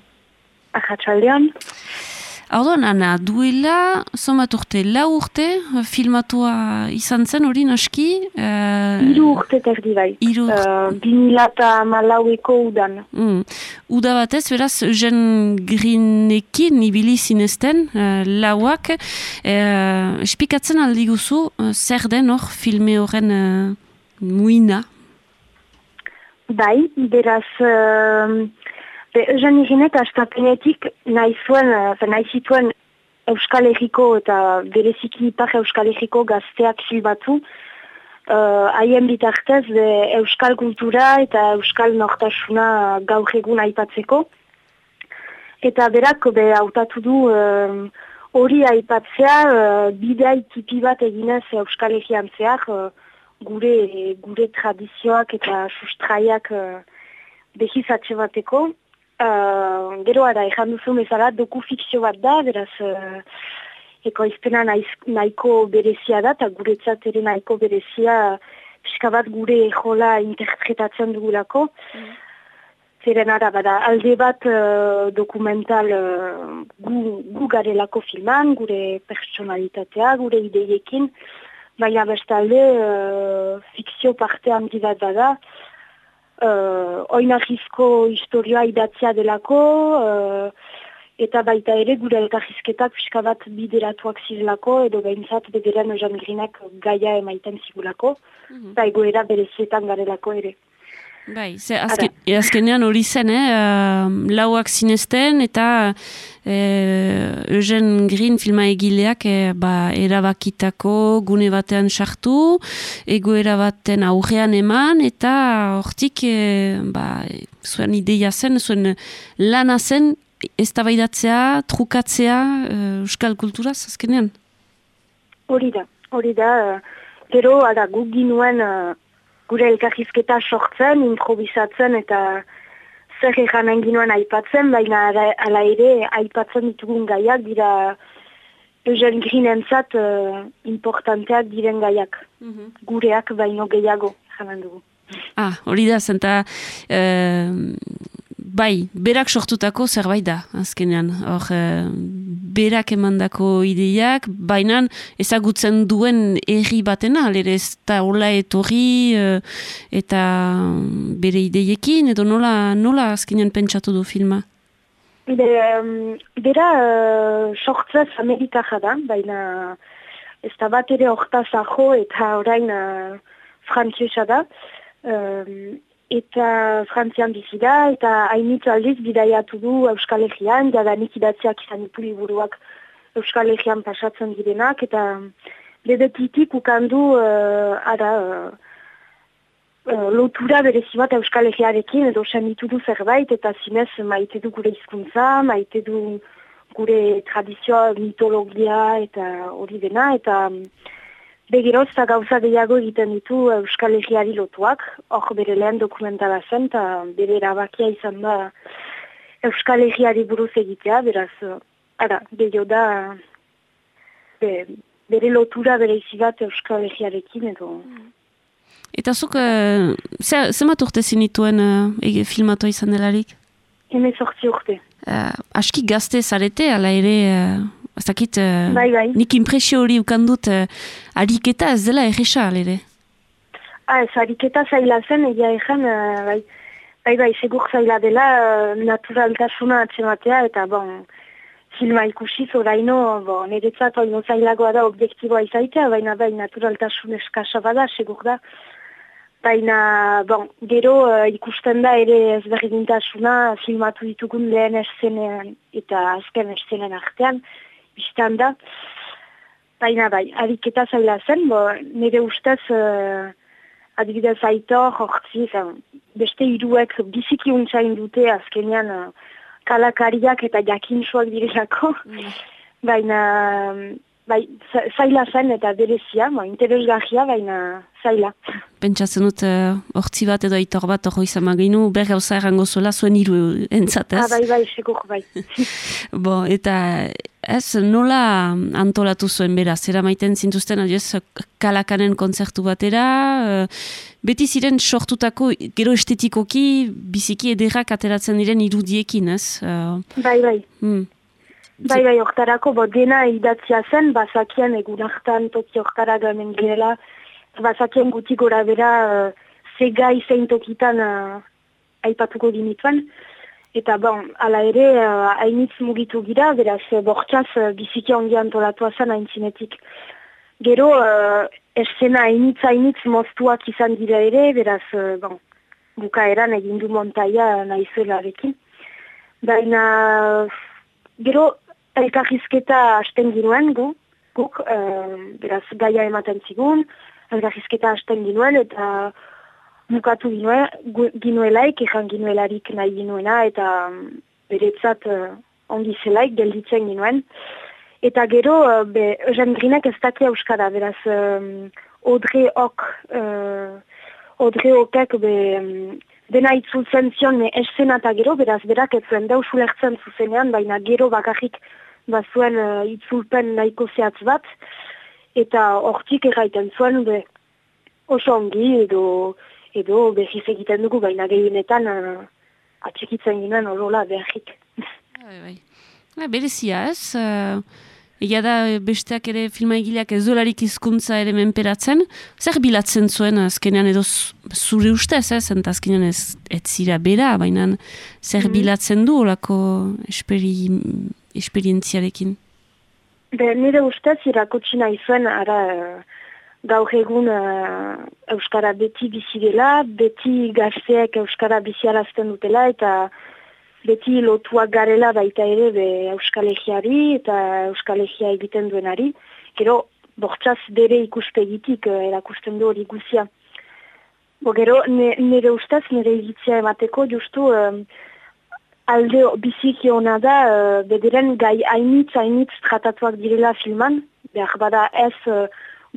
Haudoan, Ana, duela, somat urte, lau urte, filmatua izan zen hori naski? Uh, Iru urte terdi bai. Iru. Uh, Binilata malaueko udan. Mm. Uda batez, beraz, Eugen Grinekin ibili zinezten, uh, lauak, uh, espikatzen aldi guzu, uh, zer den hor filme horren uh, muina? Bai, beraz... Uh, Be, Eugen Irinek, astapenetik, nahi zuen, uh, nahi zituen Euskal Herriko eta bereziki ipar Euskal Herriko gazteak filbatu. Uh, haien bitartez, be, Euskal kultura eta Euskal nortasuna gaur egun aipatzeko. Eta berak, be, hautatu du hori uh, aipatzea, uh, bidea itipi bat eginez Euskal Herrian zehar, uh, gure, gure tradizioak eta sustraiak uh, behizatxe bateko. Uh, gero ara, ezan duzu bezala, doku fikzio bat da, beraz, uh, eko izpena nahiko berezia da, eta guretzat ere nahiko berezia, pixka bat gure jola interpretatzen dugulako. Mm. Zeren ara, bada, alde bat uh, dokumental uh, gu, gu garelako filman, gure personalitatea, gure ideiekin, baina bestalde uh, fikzio parte handi bat bada, uh, oinahizko historioa idatzia delako, uh, eta baita ere gure elkarrizketak pixka bat bideratuak zirelako, edo behintzat bederen ozan grinak gaia emaiten zigulako, mm -hmm. eta egoera berezietan garelako ere. Bai, ze azken, azkenean hori zen, eh? Uh, lauak zinezten eta uh, Eugen Green filma egileak eh, ba, erabakitako gune batean sartu, egoera baten aurrean eman eta hortik eh, ba, zuen ideia zen, zuen lana zen ez trukatzea uh, euskal kulturaz azkenean? Hori da, hori da, gero, ara, ginuen gure elkarrizketa sortzen, improvisatzen eta zer egan enginuen aipatzen, baina ala ere aipatzen ditugun gaiak dira Eugen Green entzat uh, importanteak diren gaiak. Mhm. Gureak baino gehiago, jaman dugu. Ah, hori da, zenta... Uh bai, berak sortutako zerbait da, azkenean. Hor, eh, berak emandako ideiak, baina ezagutzen duen erri batena, alere ez da hola etorri eh, eta bere ideiekin, edo nola, nola azkenean pentsatu du filma? Be, um, bera uh, sortzez Amerikaja da, baina ez da bat ere hortaz ajo eta orain uh, frantziosa da. Um, eta frantzian bizi da, eta hainitz aldiz bidaiatu du Euskal Herrian, jadanik idatziak izan ditu liburuak Euskal Herrian pasatzen direnak, eta bedetitik ukandu uh, ara, uh, lotura berezi bat Euskal Herriarekin, edo senitu du zerbait, eta zinez maite du gure hizkuntza, maite du gure tradizioa, mitologia, eta hori dena, eta Begiroz eta gauza gehiago egiten ditu Euskal Herriari lotuak, hor bere lehen dokumentala zen, eta bere erabakia izan da Euskal Herriari buruz egitea, beraz, ara, gehiago da be, bere lotura bere izibat Euskal Herriarekin edo. Eta zuk, uh, zemat urte zinituen uh, filmatoa izan delarik? Heme sortzi urte. Uh, aski gazte zarete, ala ere... Uh... Azakit, uh, bai, bai. nik impresio hori ukandut uh, ariketa ez dela egisa, alere? Ah, ez, ariketa zaila zen, egia egen, uh, bai, bai, bai, segur zaila dela uh, naturaltasuna atzematea, eta bon, filma ikusi zoraino, bon, niretzat oino zailagoa da objektiboa izaitea, baina bai, naturaltasun eskasa bada, segur da. Baina, bon, gero uh, ikusten da ere ezberdintasuna filmatu ditugun lehen eszenean eta azken eszenean artean, biztan da. Baina bai, adiketa zaila zen, bo, nire ustez uh, adibidez aitor, hortzi, beste iruek biziki untzain dute azkenean uh, kalakariak eta jakinsoak direlako. Mm. Baina, bai, zaila zen eta berezia, bo, interesgarria, baina zaila. Pentsatzen dut, hortzi bat edo aitor bat hori izan maginu, ber gauza errango zuela zuen iru entzatez. Ah, bai, bai, segur, bai. bo, eta ez, nola antolatu zuen bera, zera maiten zintuzten, adioz, kalakanen kontzertu batera, beti ziren sortutako, gero estetikoki, biziki ederrak ateratzen diren irudiekin, ez? Bai, bai. Hmm. Bai, bai, oktarako, bo, dena idatzia zen, bazakien egun hartan, toki oktara gamen girela, bazakien guti gora bera uh, zega izain tokitan uh, aipatuko dinituen. Eta bon, ala ere, uh, hainitz mugitu gira, beraz, bortxaz uh, biziki ongi antolatua zen haintzinetik. Gero, uh, esena hainitz hainitz moztuak izan dira ere, beraz, uh, bon, bukaeran egindu montaia nahizuelarekin. Baina, gero, elkarrizketa hasten ginuen, gu, guk, uh, beraz, gaia ematen zigun, elgarrizketa hasten ginuen eta mukatu ginuen, ginuelaik, ezan ginuelarik nahi ginuena eta mm, beretzat uh, ongi zelaik gelditzen ginuen. Eta gero, uh, be, Eugen Grinek ez daki euskara, beraz, um, Odre Ok, uh, Odre Okek, be, um, dena itzultzen zion, me esena eta gero, beraz, berak ez zuen deus ulertzen zuzenean, baina gero bakarrik bazuen uh, itzulpen nahiko zehatz bat, eta hortik erraiten zuen be, oso ongi edo edo behiz egiten dugu baina gehienetan uh, atxikitzen ginen orola behik. Bai, bai. Ba, berezia ez, uh, egia da besteak ere filma egileak ez dolarik izkuntza ere menperatzen, zer bilatzen zuen azkenean edo zure ustez ez, eta azkenean ez, ez zira bera, baina zer mm. bilatzen du olako esperi, esperientziarekin? Be, nire ustez irakotsi nahi zuen ara uh, gaur egun uh, Euskara beti bizi dela, beti gazteek Euskara bizi alazten dutela eta beti lotuak garela baita ere be Euskal Egeari eta Euskal Egia egiten duenari. Gero, bortzaz bere ikuspegitik uh, erakusten du hori guzia. Bo, gero, nire ustez, nire egitzia emateko justu alde biziki hona da, uh, bederen gai hainitz, hainitz tratatuak direla filman, behar bada ez uh,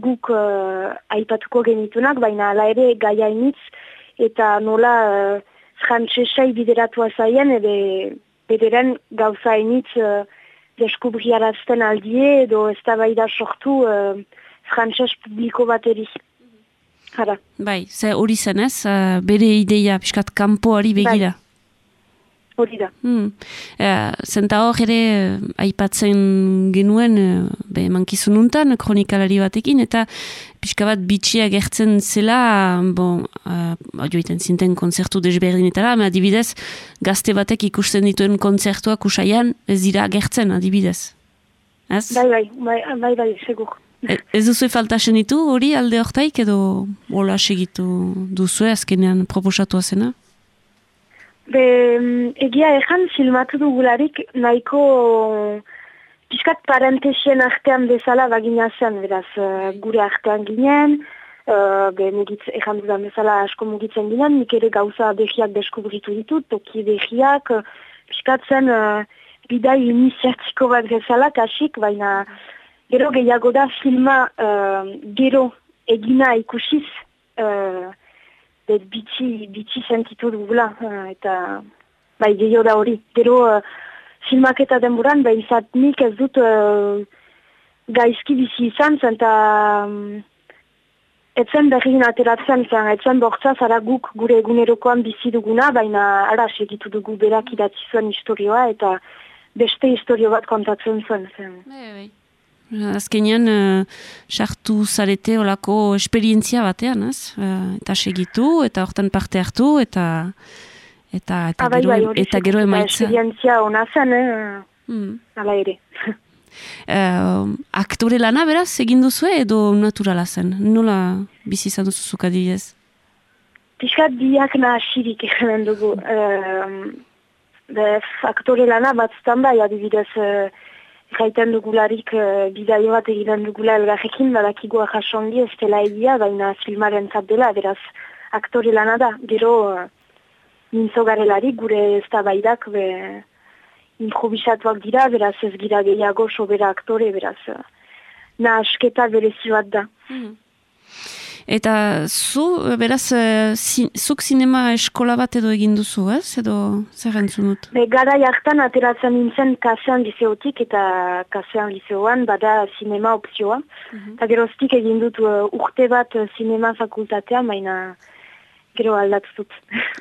guk uh, aipatuko genitunak, baina ala ere gai hainitz, eta nola uh, frantzesai bideratua zaien, ebe bederen gauza hainitz uh, deskubriarazten aldie, edo ez da bai da sortu uh, frantses publiko bateri. Hara. Bai, ze hori zen ez, uh, bere ideia, piskat, kanpoari begira. Bai. Hori da. Hmm. Uh, zenta hor ere eh, aipatzen genuen uh, be, mankizununtan kronikalari batekin eta pixka bat bitxia gertzen zela bon, uh, joiten zinten konzertu desberdinetara, ama adibidez gazte batek ikusten dituen konzertuak usaian ez dira gertzen adibidez. Ez? Bai, bai, bai, bai, bai, segur. E, ez duzu faltasen ditu hori alde hortaik edo hola segitu duzu azkenean proposatu zena? Be, mm, egia ezan filmatu dugularik nahiko piskat parentesien artean bezala bagina zen, beraz, uh, gure artean ginen, uh, be, mugitz, ezan dudan bezala asko mugitzen ginen, nik ere gauza behiak deskubritu ditut, toki behiak, uh, piskat zen uh, bidai iniziatiko bat bezala, kasik, baina gero gehiago da filma uh, gero egina ikusiz uh, bitxi, bitxi sentitu dugula uh, eta bai gehiago da hori gero uh, filmak eta denboran bai izat nik ez dut uh, gaizki bizi izan zen eta um, etzen berriin ateratzen zen, etzen bortza zara guk gure egunerokoan bizi duguna baina ara segitu dugu berak idatzi zuen historioa eta beste historio bat kontatzen zuen zen. Bai, bai. Azkenean, uh, sartu zarete olako esperientzia batean, ez? Uh, eta segitu, eta hortan parte hartu, eta eta, eta, ah, bai, gero, bai, eta gero emaitza. Esperientzia hona zen, eh? Mm. Ala ere. uh, aktore lana beraz, egin duzu edo naturala zen? Nola bizi izan duzu zuka dibidez? Piskat diak nahasirik egin dugu. Uh, aktore lana bat bai, adibidez... Uh, Gaiten dugularik uh, bidaio bat egiten dugula elgarrekin, badakigu ahasongi ez dela egia, baina filmaren dela, beraz aktore lana da. Gero, uh, nintzo garelarik gure ez da baidak, be, improvisatuak dira, beraz ez gira gehiago sobera aktore, beraz. Uh, na asketa berezi bat da. Mm. Eta zu, beraz, uh, zuk sinema eskola bat edo egin duzu, ez? Edo zer entzun dut? Be, gara jartan ateratzen nintzen kasean liseotik eta kasean liseoan bada sinema opzioa. Mhm. Eta mm geroztik egin dut uh, urte bat sinema fakultatea, maina gero aldatut.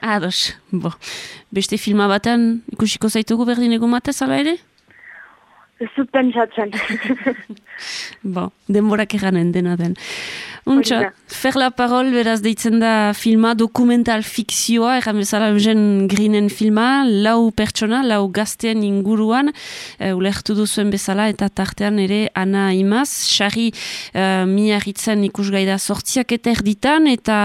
Ados, bo. Beste filma batean ikusiko zaitugu berdin egon batez, ala ere? Ez dut pentsatzen. bo, denborak eganen dena den. Untxa, fer la parol beraz deitzen da filma, dokumental fikzioa, erran bezala eugen grinen filma, lau pertsona, lau gaztean inguruan, uh, ulertu duzuen bezala, eta tartean ere ana imaz, xarri uh, miarritzen ikusgai da sortziak eta erditan, eta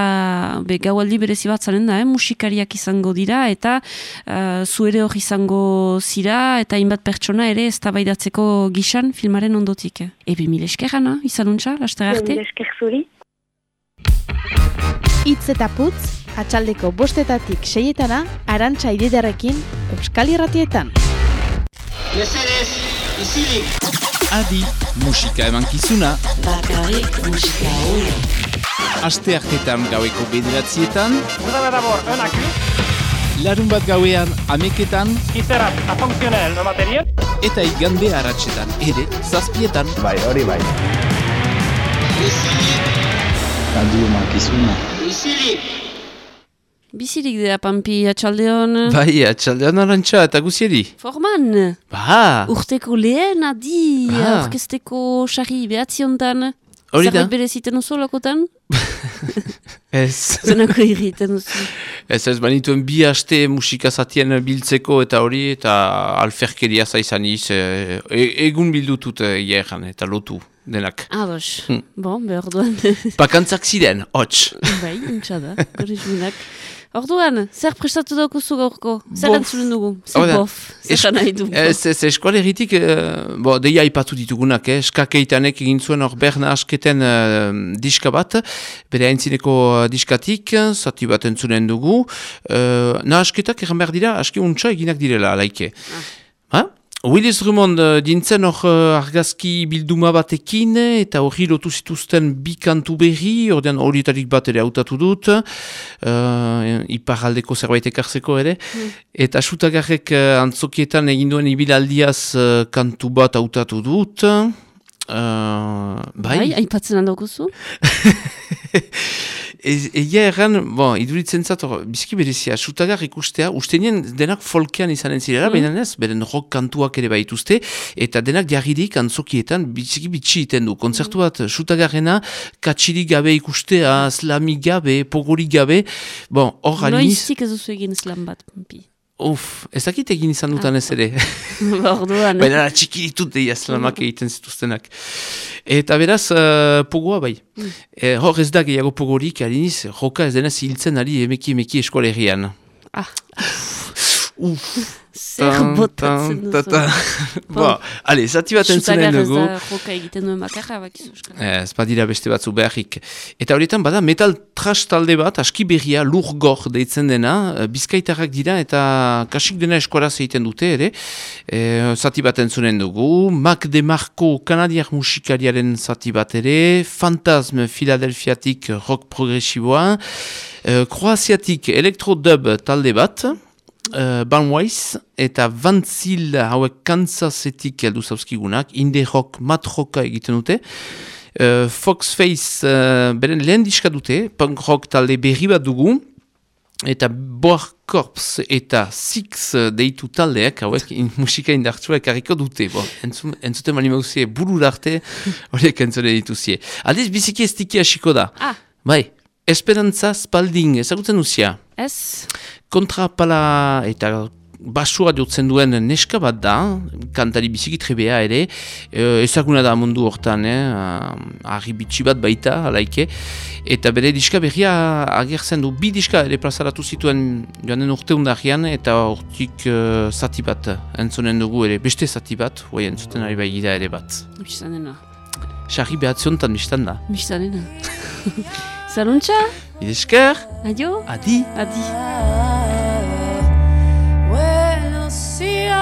be, gaualdi berezi bat zaren da, eh, musikariak izango dira, eta uh, zuere hori izango zira, eta inbat pertsona ere ez tabaidatzeko gixan filmaren ondotik. Ebe mil esker, ana, izan untxa, laster arte? Mil esker zuri. Itz eta putz, atxaldeko bostetatik seietana, arantxa ididarekin, Euskal Irratietan. Mesedez, izilik! Adi, musika eman kizuna. Bakarrik musika hori. Aste hartetan gaueko bederatzietan. D'abord un acus. Larun bat gauean ameketan. Izerat, afunkzionel, no materiel. Eta igande haratsetan, ere, zazpietan. Bai, hori bai. Adi makizuna. Bizirik! Dira, Pampi, atxaldeon. Bai, atxaldeon arantxa, eta guzieri. Forman. Ba. Urteko lehen, adi, Ba. orkesteko xarri behatziontan. Hori da. Zerbait bereziten oso lakotan? Ez. Zenako irriten oso. Ez ez banituen bi haste musika zatien biltzeko eta hori, eta alferkeria zaizan iz, e, e- egun bildutut e, ieran, eta lotu denak. Ados, Hmm. bon, behar duan. Bakantzak ziren, hots. bai, intxada, korrizunak. Orduan, zer prestatu daukuzu gaurko? Zer Bof. entzulen dugu? Zer bof? Zer nahi du? Ez, ez, eskualeritik, uh, bo, deia ipatu ditugunak, eh? skakeitanek egin zuen hor berna asketen uh, diska bat, bere haintzineko uh, diskatik, zati bat entzunen dugu, uh, na asketak egan behar dira, aski untsa eginak direla, laike. Ha? Willis Drummond uh, dintzen hor uh, argazki bilduma batekin eta hori lotu zituzten bi kantu berri, ordean horietarik bat ere hautatu dut, uh, iparaldeko zerbait ekartzeko ere, eta sutagarrek antzokietan egin duen ibilaldiaz uh, kantu bat hautatu dut, uh, bai, Bai, aipatzen? Ez- Egia erran, bon, iduritzen zat, hor, biziki berezia, sutagar ikustea, uste nien denak folkean izanen zirela, Mm. baina ez, beren rock kantuak ere baituzte, eta denak jarririk antzokietan biziki bitxi iten du. Konzertu bat, sutagarrena, katsirik gabe ikustea, slamik gabe, pogorik gabe, bon, hor aliniz, Noiztik ez duzu egin slam bat, pi. Uf, ez dakit egin izan dutan ez ere. Ba, Orduan. eh? Baina txiki ditut deia slamak egiten zituztenak. Eta beraz, uh, pogoa bai. Mm. E, hor ez da gehiago pogorik, aliniz, joka ez denez hiltzen ari emeki emeki eskolegian. Ah. Uf. Zer botatzen duzu. Bo, ale, zati bat entzunen dugu. Ez da joka egiten duen bakarra, bakizu euskal. Ez badira beste batzu beharrik. Eta horietan bada metal trash talde bat, aski berria, lur gor deitzen dena, eh, bizkaitarrak dira eta kasik dena eskuaraz egiten dute ere. E, zati bat entzunen dugu, Mac DeMarco kanadiak musikariaren zati bat ere, Fantasm Philadelphiatik rock progresiboa, e, Kroaziatik elektrodub talde bat, uh, Banwise eta Vanzil hauek Kansasetik heldu zauzkigunak, indie rock, mat rocka egiten dute. Uh, Foxface uh, beren lehen diska dute, punk rock talde berri bat dugu, eta Boar Corps eta Six uh, deitu taldeak, hauek in, musika indartsua ekarriko dute. Bo, entzun, entzuten mali mauzie burur arte, horiek entzune dituzie. Aldiz, biziki ez tiki hasiko da. Ah. Bai, Esperantza Spalding, ezagutzen duzia? Ez? Kontrapala eta basua jotzen duen neska bat da, kantari biziki trebea ere, e, ezaguna da mundu hortan, eh? argi bitxi bat baita, alaike, eta bere diska berria agertzen du, bi diska ere plazaratu zituen joanen urte undarrian, eta hortik uh, zati bat entzonen dugu ere, beste zati bat, hoi entzuten ari bai ere bat. Biztanena. Sarri behatziontan biztan da. Biztanena. Zaluntza? Idesker? Adio? Adi? Adi.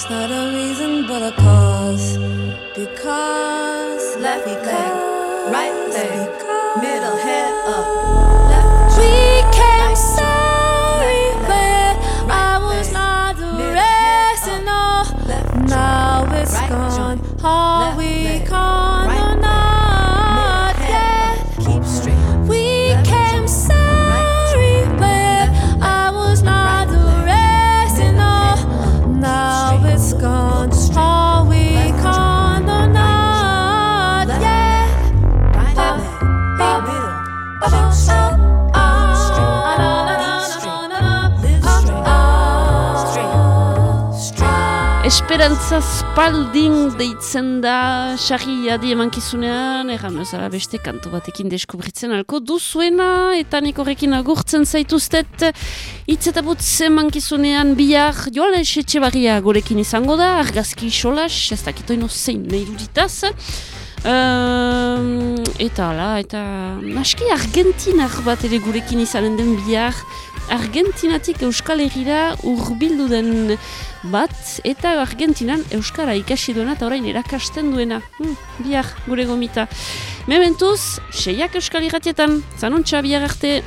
It's not a reason but a cause. Because Left Esperantza Spalding deitzen da sarri adi emankizunean, erran bezala beste kantu batekin deskubritzen alko duzuena, eta nik horrekin agurtzen zaituztet hitz eta putz emankizunean bihar joales etxe barria gorekin izango da, argazki solas, ez dakito ino zein nahi duditaz, Um, eta ala, eta naski argentinar bat ere gurekin izanen den bihar. Argentinatik Euskal Herrira urbildu den bat, eta Argentinan Euskara ikasi duena eta orain erakasten duena. Hmm, bihar gure gomita. Mementuz, seiak Euskal Herratietan, zanontxa bihar arte.